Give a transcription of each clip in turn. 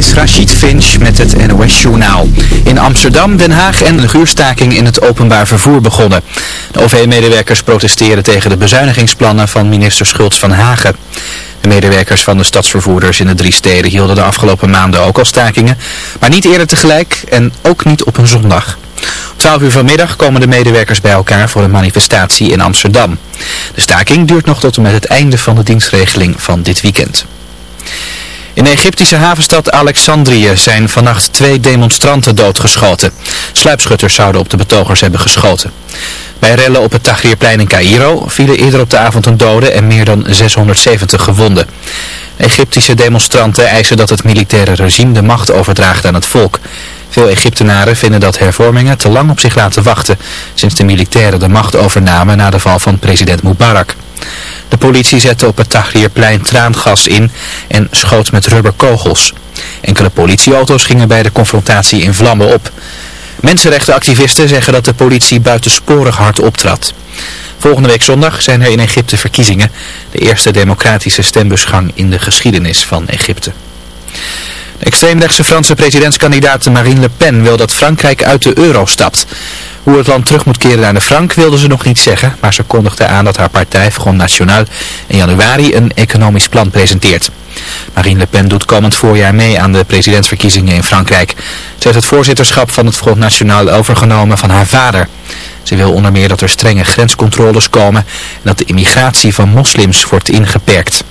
is Rachid Finch met het NOS-journaal. In Amsterdam, Den Haag en een huurstaking in het openbaar vervoer begonnen. De OV-medewerkers protesteren tegen de bezuinigingsplannen van minister Schultz van Hagen. De medewerkers van de stadsvervoerders in de drie steden hielden de afgelopen maanden ook al stakingen, maar niet eerder tegelijk en ook niet op een zondag. Om 12 uur vanmiddag komen de medewerkers bij elkaar voor een manifestatie in Amsterdam. De staking duurt nog tot en met het einde van de dienstregeling van dit weekend. In de Egyptische havenstad Alexandrië zijn vannacht twee demonstranten doodgeschoten. Sluipschutters zouden op de betogers hebben geschoten. Bij rellen op het Tahrirplein in Cairo vielen eerder op de avond een dode en meer dan 670 gewonden. Egyptische demonstranten eisen dat het militaire regime de macht overdraagt aan het volk. Veel Egyptenaren vinden dat hervormingen te lang op zich laten wachten, sinds de militairen de macht overnamen na de val van president Mubarak. De politie zette op het Tahrirplein traangas in en schoot met rubberkogels. Enkele politieauto's gingen bij de confrontatie in vlammen op. Mensenrechtenactivisten zeggen dat de politie buitensporig hard optrad. Volgende week zondag zijn er in Egypte verkiezingen. De eerste democratische stembusgang in de geschiedenis van Egypte. De extreemrechtse Franse presidentskandidaat Marine Le Pen wil dat Frankrijk uit de euro stapt. Hoe het land terug moet keren naar de frank wilde ze nog niet zeggen, maar ze kondigde aan dat haar partij Front National in januari een economisch plan presenteert. Marine Le Pen doet komend voorjaar mee aan de presidentsverkiezingen in Frankrijk. Ze heeft het voorzitterschap van het Front National overgenomen van haar vader. Ze wil onder meer dat er strenge grenscontroles komen en dat de immigratie van moslims wordt ingeperkt.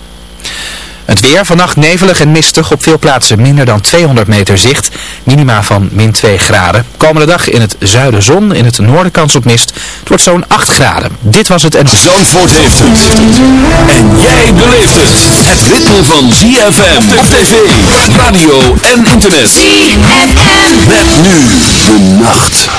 Het weer, vannacht nevelig en mistig, op veel plaatsen minder dan 200 meter zicht, minima van min 2 graden. Komende dag in het zuiden zon, in het noorden kans op mist, het wordt zo'n 8 graden. Dit was het en... Zandvoort heeft het. En jij beleeft het. Het ritme van ZFM op tv, radio en internet. ZFM. Met nu de nacht.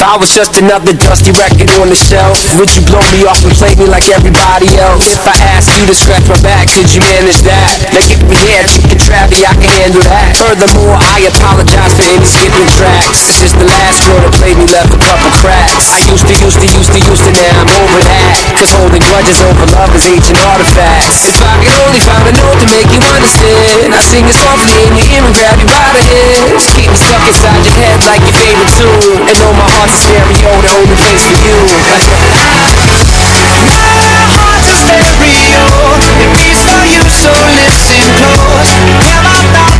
If I was just another dusty record on the shelf, would you blow me off and play me like everybody else? If I asked you to scratch my back, could you manage that? Now give me here, chicken Travie, I can handle that. Furthermore, I apologize for any skipping tracks. Since the last girl that played me left a couple cracks. I used to, used to, used to, used to, now I'm over that. Cause holding grudges over love is ancient artifacts. If I could only find a note to make you understand, I sing it softly in your ear and grab you by the head. Keep me stuck inside your head like your favorite tune. And know my heart's stereo, the only place for you. my heart's a stereo, it beats for you, so listen close. Hear my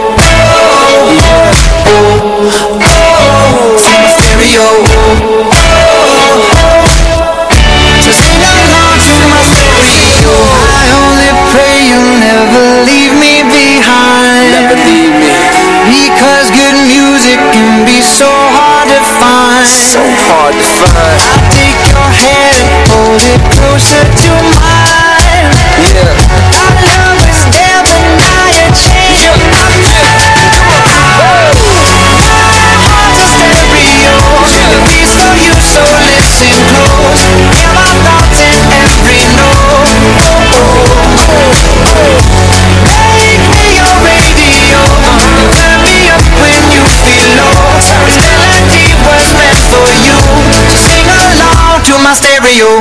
So hard to find. I'll take your hand and hold it closer to mine. you.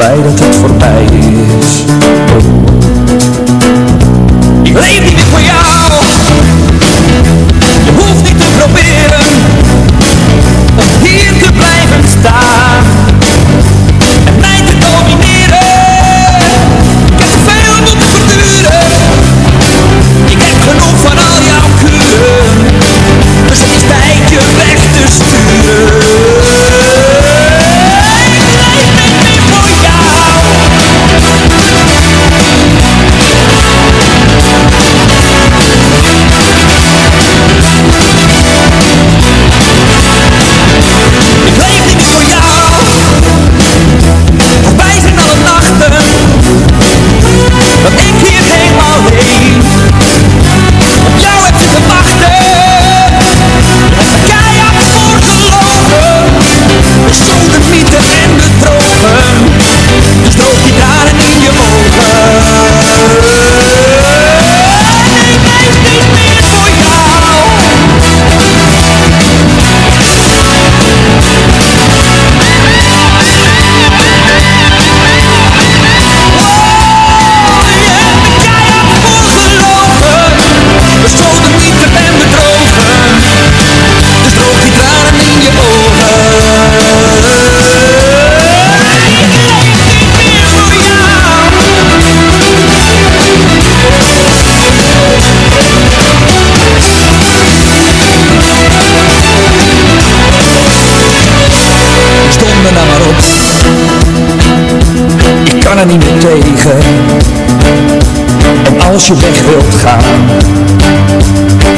light of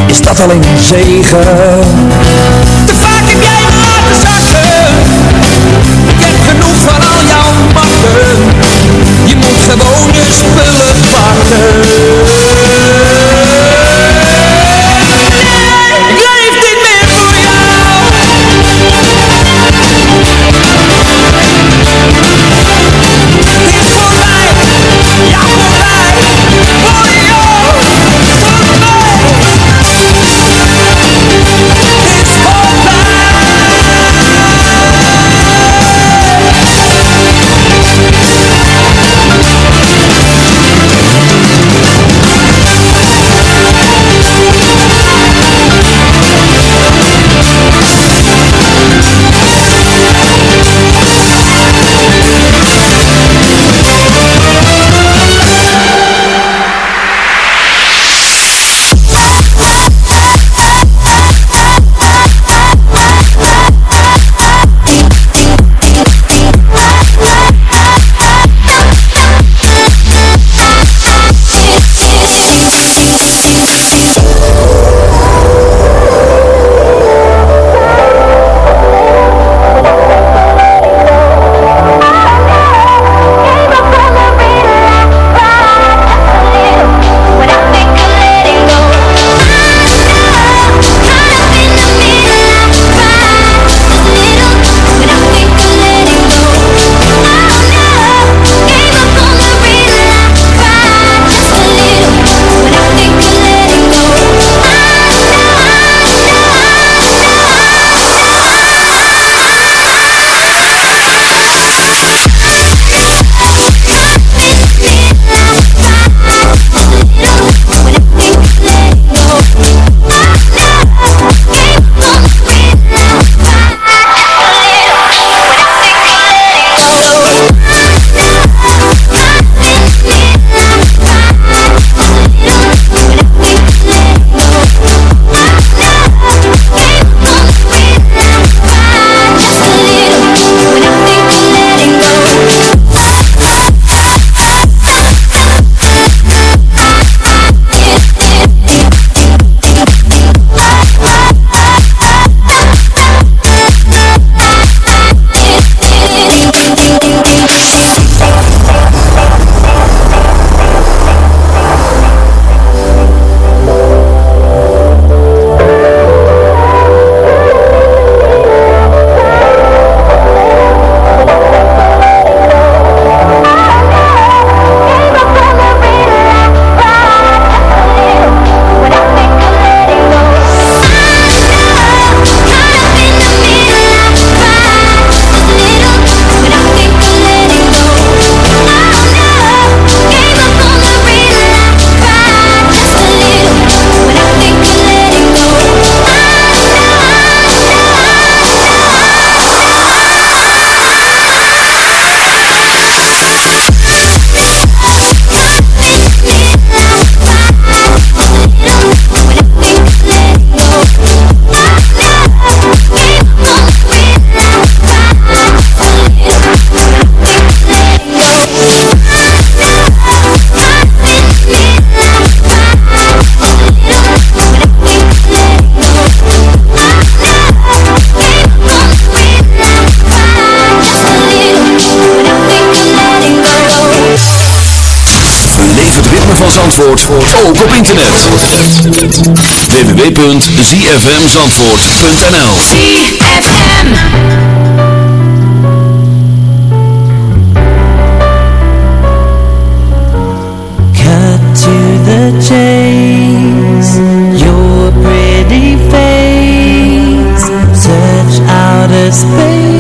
Is dat alleen een zegen ook op internet. www.zfmzandvoort.nl ZFM. Cut to the chase. Your pretty face. Search outer space.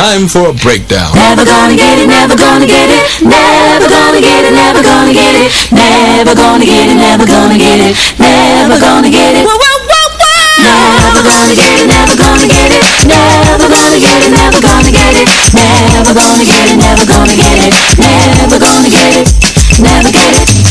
time for a breakdown. Never gonna get it, never gonna get it, never gonna get it, never gonna get it, never gonna get it, never gonna get it, never gonna get it. Never gonna get it, never gonna get it, never gonna get it, never gonna get it, never gonna get it, never gonna get it, never gonna get it, never get it.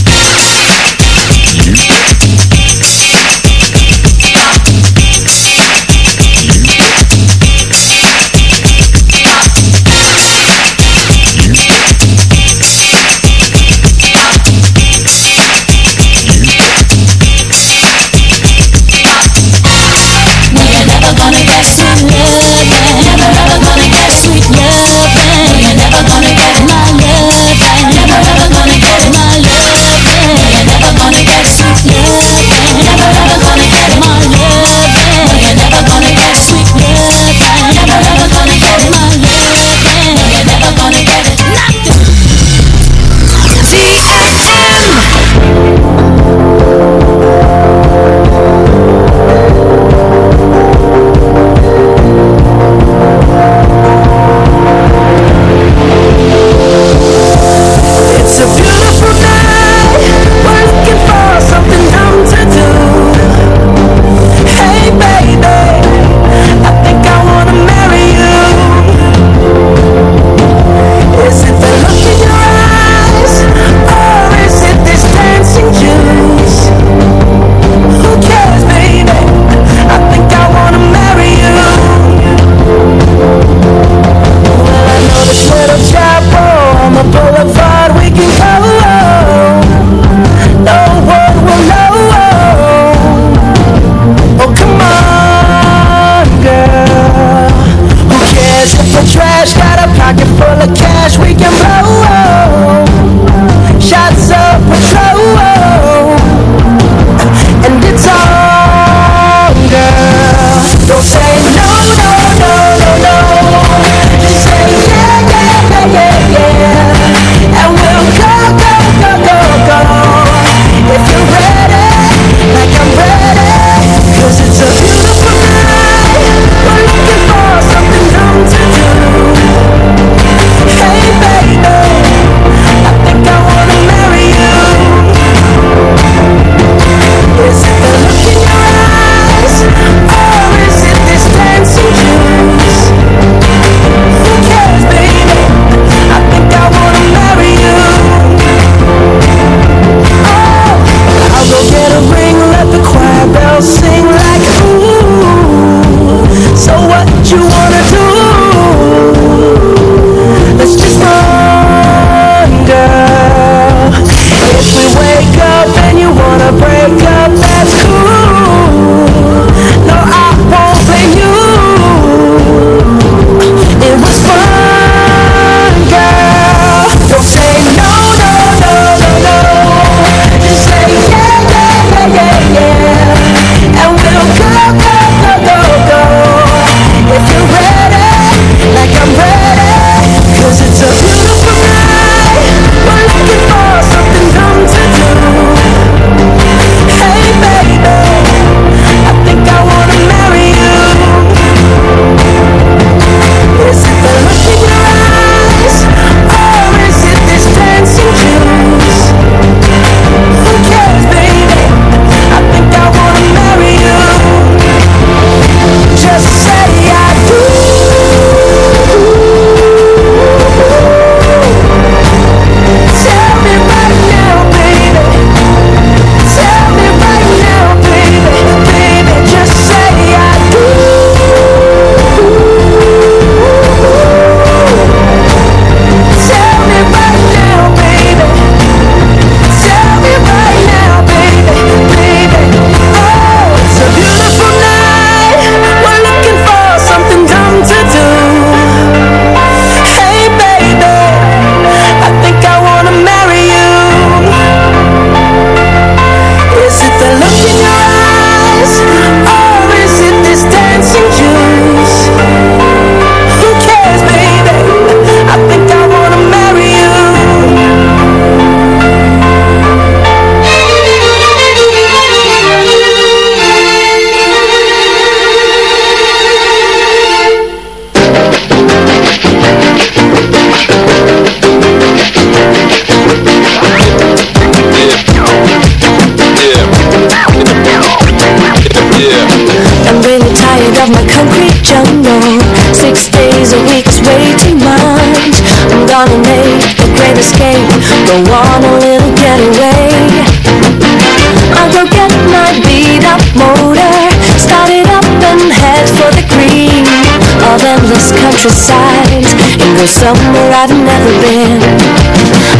neutral site And go somewhere I've never been.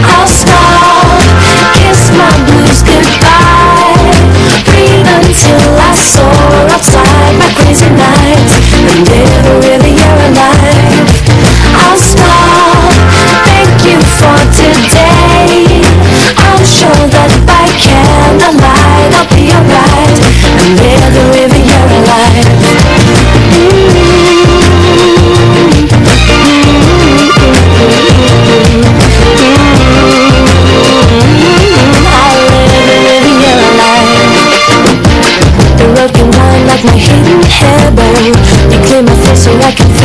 I'll stop, kiss my blues goodbye. Breathe until I soar outside my crazy nights And live a really year alive I'll stop, thank you for today. I'm sure that by candlelight I'll be alright. And live so I can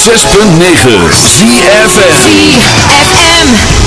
106.9 ZFM.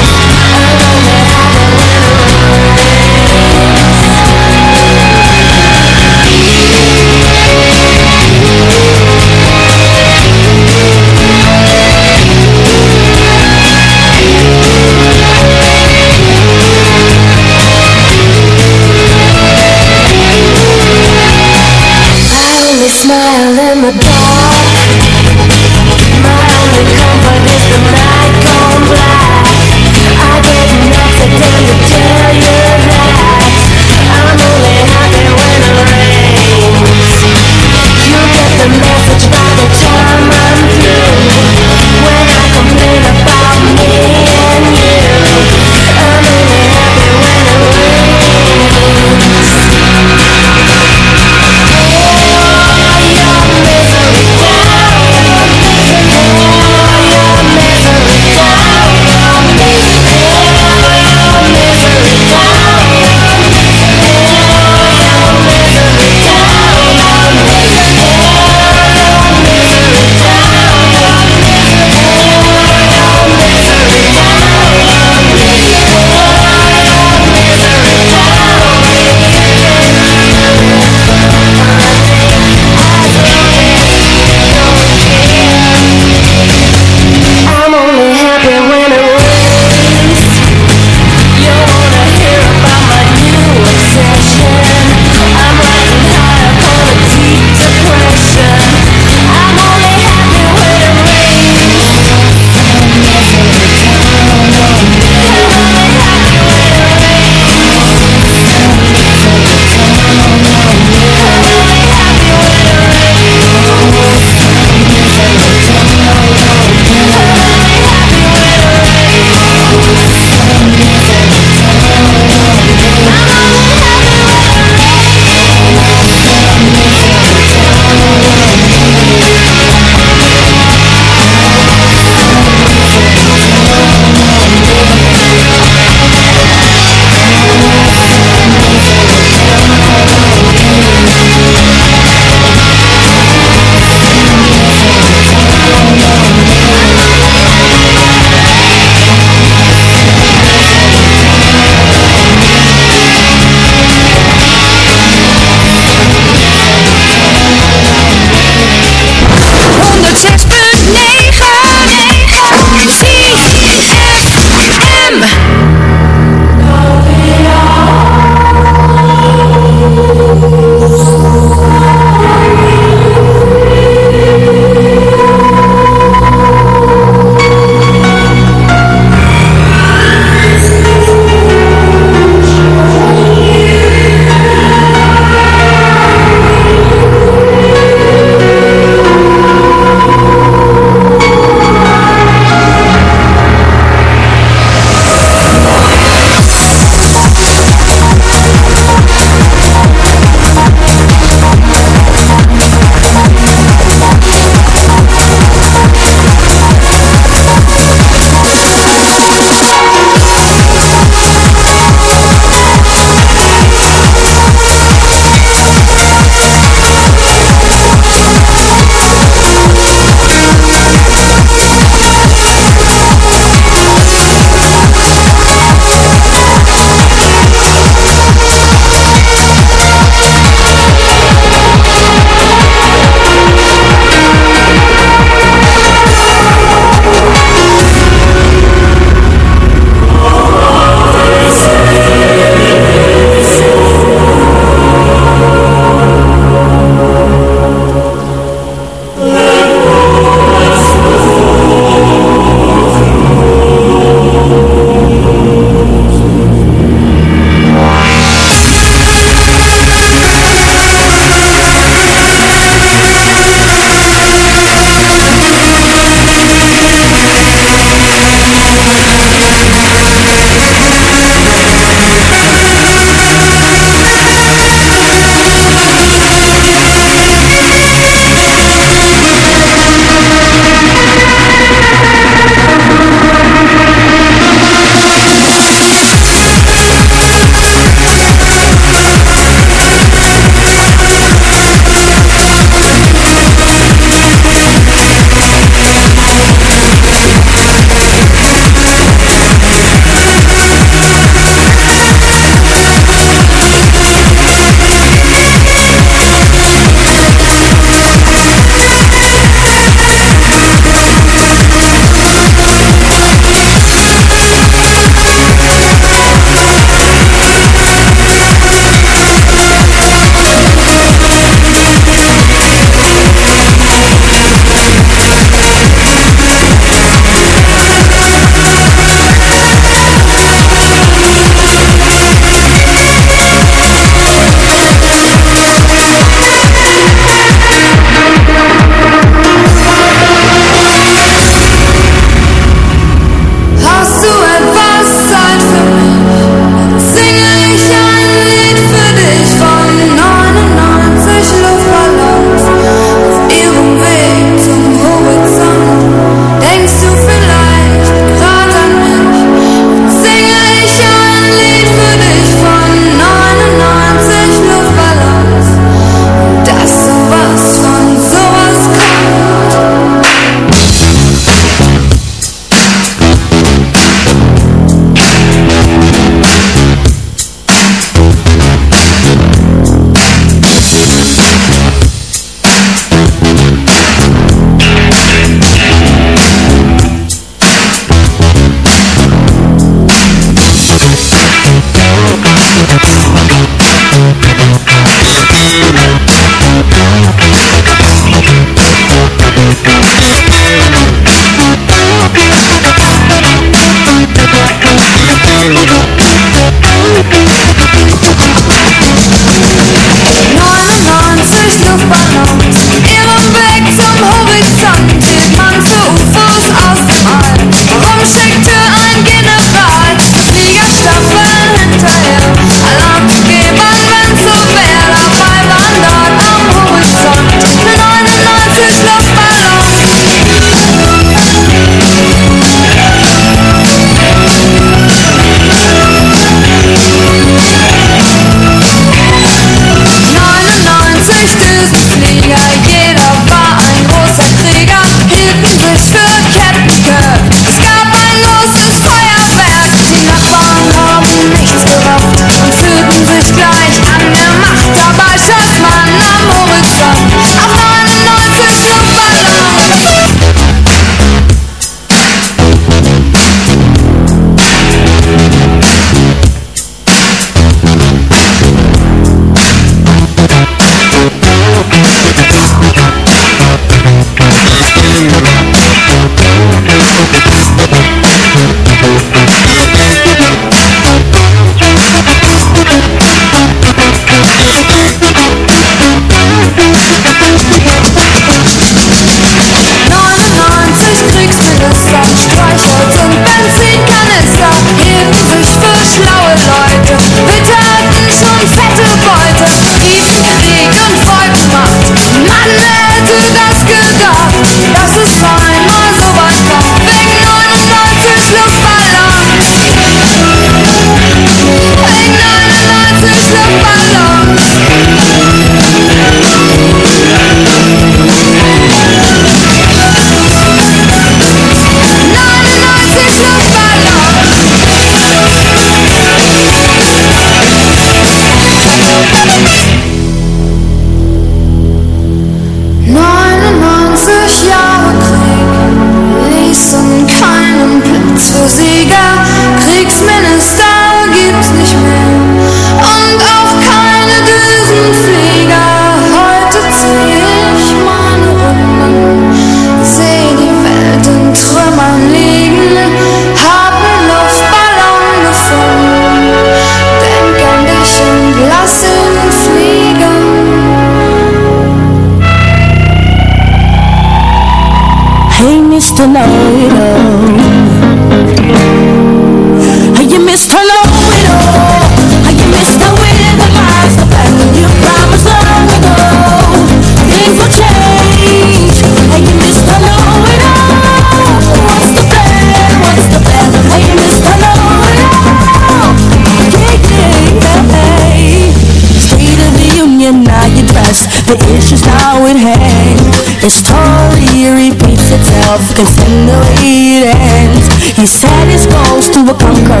The issues now at hand. hangs The story repeats itself, cause in the way it ends He said his goals to conquer conqueror,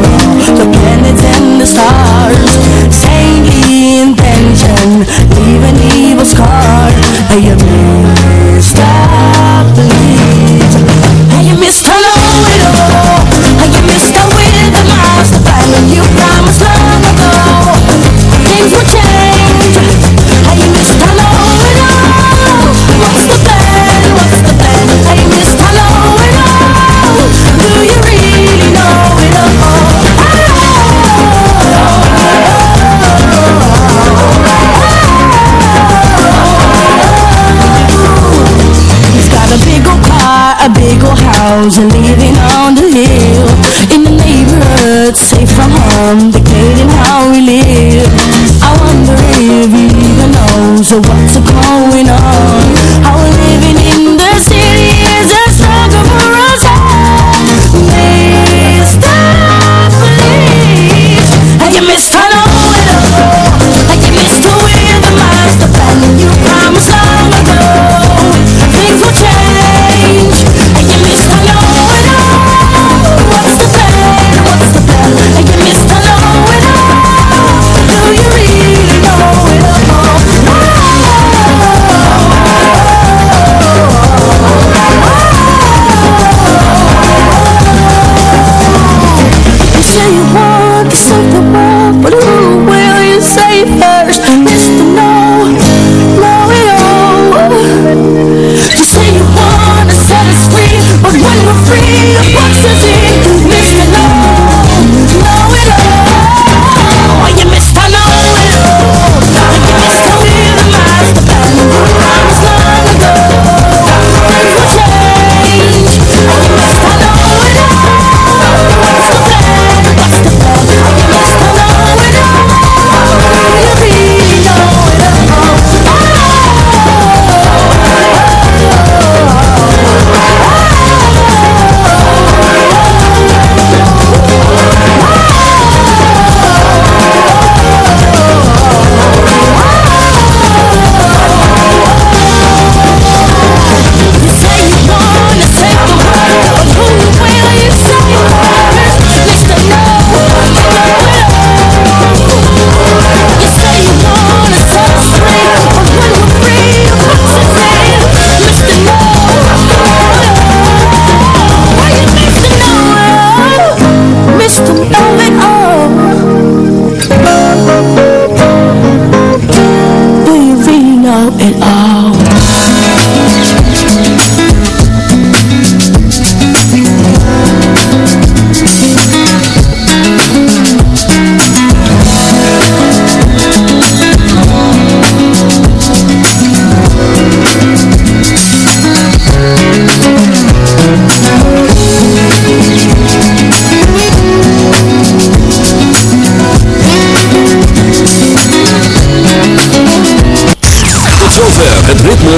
the planets and the stars. Saintly intention, leave an evil scar. But you may stop believing. thousand